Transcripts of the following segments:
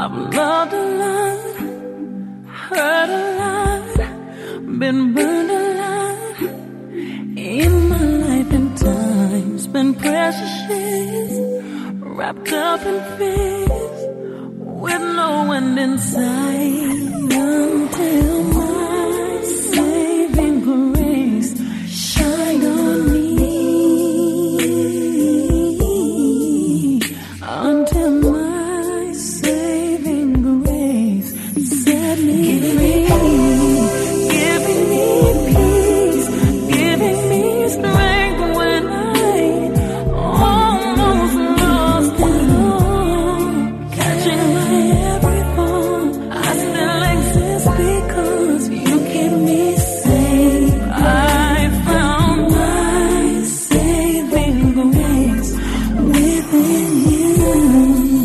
I've loved a lot, hurt a lot, been burned a lot in my life and time's been precious years, wrapped up in fears with no end in sight.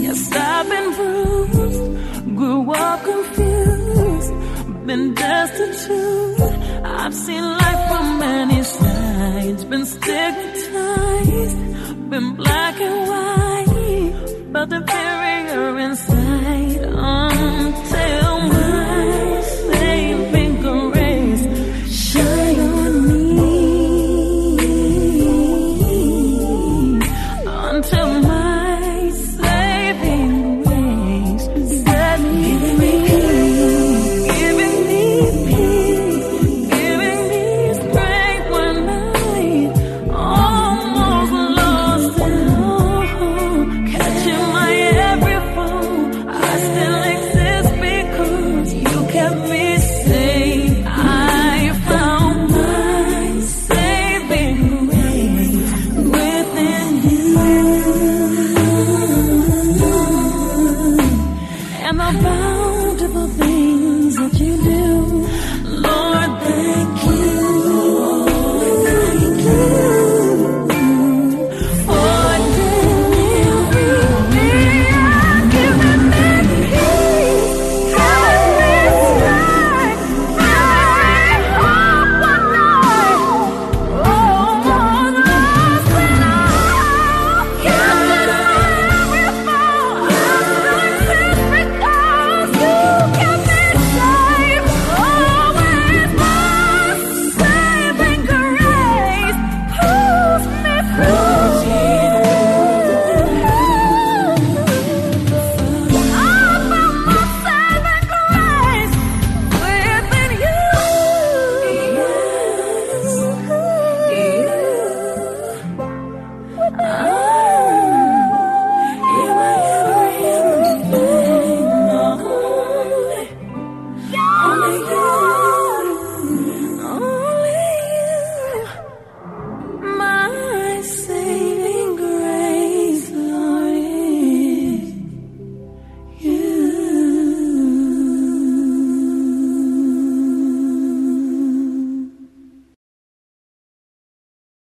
Yes, I've been bruised, grew up confused, been destitute. I've seen life from many sides, been stigmatized, been black and white, but the barrier inside.